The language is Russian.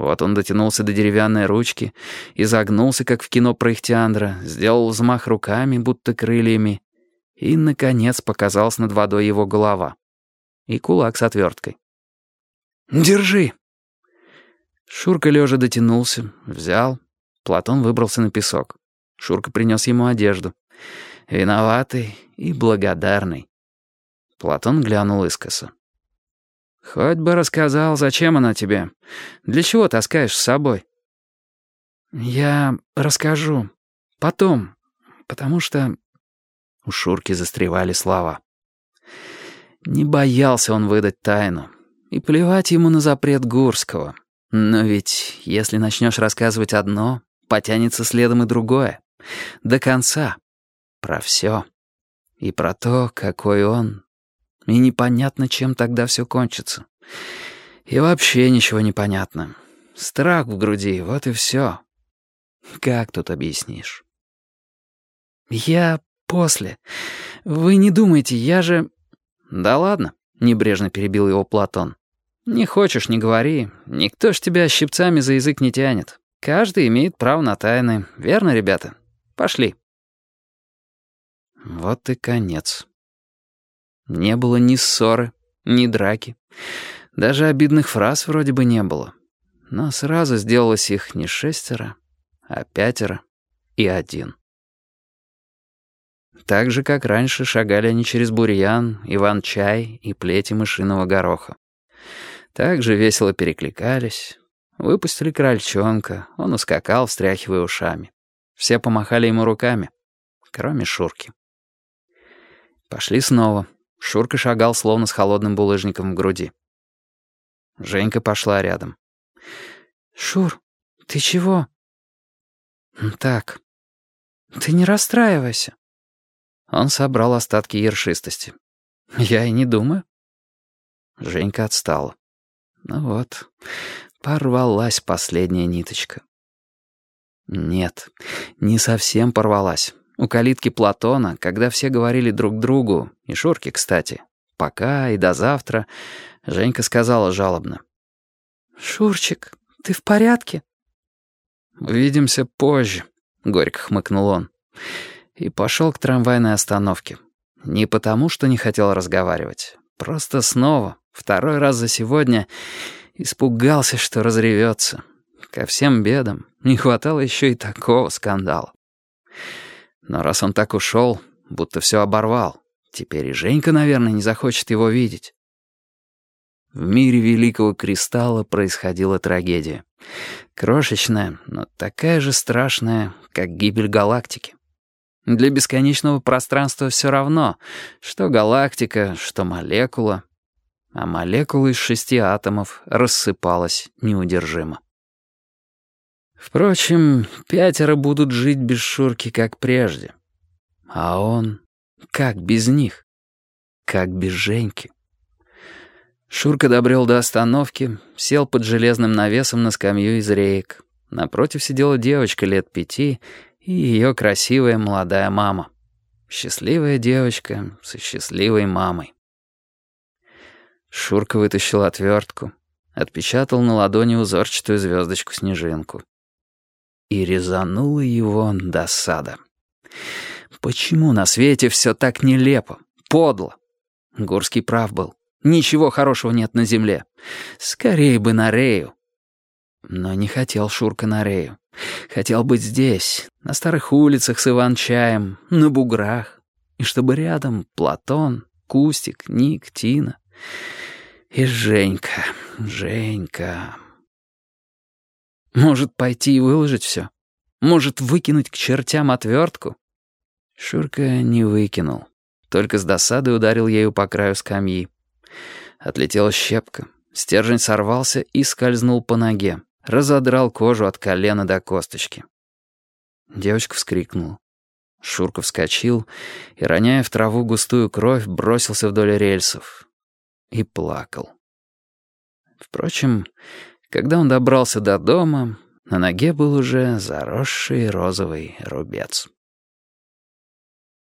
Вот он дотянулся до деревянной ручки, изогнулся, как в кино про Ихтиандра, сделал взмах руками, будто крыльями, и, наконец, показалась над водой его голова. И кулак с отверткой. «Держи!» Шурка лежа дотянулся, взял. Платон выбрался на песок. Шурка принес ему одежду. Виноватый и благодарный. Платон глянул искоса. «Хоть бы рассказал, зачем она тебе. Для чего таскаешь с собой?» «Я расскажу. Потом. Потому что...» У Шурки застревали слова. Не боялся он выдать тайну. И плевать ему на запрет Гурского. Но ведь, если начнешь рассказывать одно, потянется следом и другое. До конца. Про все. И про то, какой он. И непонятно, чем тогда все кончится. И вообще ничего не понятно. Страх в груди, вот и все. Как тут объяснишь? «Я после. Вы не думайте, я же...» «Да ладно», — небрежно перебил его Платон. «Не хочешь, не говори. Никто ж тебя щипцами за язык не тянет. Каждый имеет право на тайны. Верно, ребята? Пошли». Вот и конец. Не было ни ссоры, ни драки. Даже обидных фраз вроде бы не было. Но сразу сделалось их не шестеро, а пятеро и один. Так же, как раньше, шагали они через бурьян, иван-чай и плети мышиного гороха. Так же весело перекликались. Выпустили крольчонка, он ускакал, встряхивая ушами. Все помахали ему руками, кроме Шурки. Пошли снова. Шурка шагал, словно с холодным булыжником в груди. Женька пошла рядом. «Шур, ты чего?» «Так. Ты не расстраивайся». Он собрал остатки ершистости. «Я и не думаю». Женька отстала. Ну вот, порвалась последняя ниточка. Нет, не совсем порвалась. У калитки Платона, когда все говорили друг другу, и Шурке, кстати, пока и до завтра, Женька сказала жалобно. «Шурчик, ты в порядке?» «Увидимся позже», — горько хмыкнул он. И пошел к трамвайной остановке. Не потому, что не хотел разговаривать. Просто снова, второй раз за сегодня, испугался, что разревется. Ко всем бедам не хватало еще и такого скандала. Но раз он так ушел, будто все оборвал, теперь и Женька, наверное, не захочет его видеть. В мире Великого Кристалла происходила трагедия. Крошечная, но такая же страшная, как гибель галактики. Для бесконечного пространства все равно, что галактика, что молекула. А молекула из шести атомов рассыпалась неудержимо. Впрочем, пятеро будут жить без Шурки, как прежде. А он... Как без них? Как без Женьки? Шурка добрел до остановки, сел под железным навесом на скамью из реек. Напротив сидела девочка лет пяти и ее красивая молодая мама. Счастливая девочка со счастливой мамой. Шурка вытащил отвертку, отпечатал на ладони узорчатую звездочку-снежинку. И резанула его досада. Почему на свете все так нелепо, подло? Гурский прав был. Ничего хорошего нет на земле. Скорее бы на Рею. Но не хотел Шурка на Рею. Хотел быть здесь, на старых улицах с Иван-чаем, на буграх. И чтобы рядом Платон, Кустик, Ник, Тина. И Женька, Женька... Может, пойти и выложить все? Может, выкинуть к чертям отвертку? Шурка не выкинул. Только с досадой ударил ею по краю скамьи. Отлетела щепка. Стержень сорвался и скользнул по ноге. Разодрал кожу от колена до косточки. Девочка вскрикнула. Шурка вскочил и, роняя в траву густую кровь, бросился вдоль рельсов. И плакал. Впрочем, когда он добрался до дома, на ноге был уже заросший розовый рубец.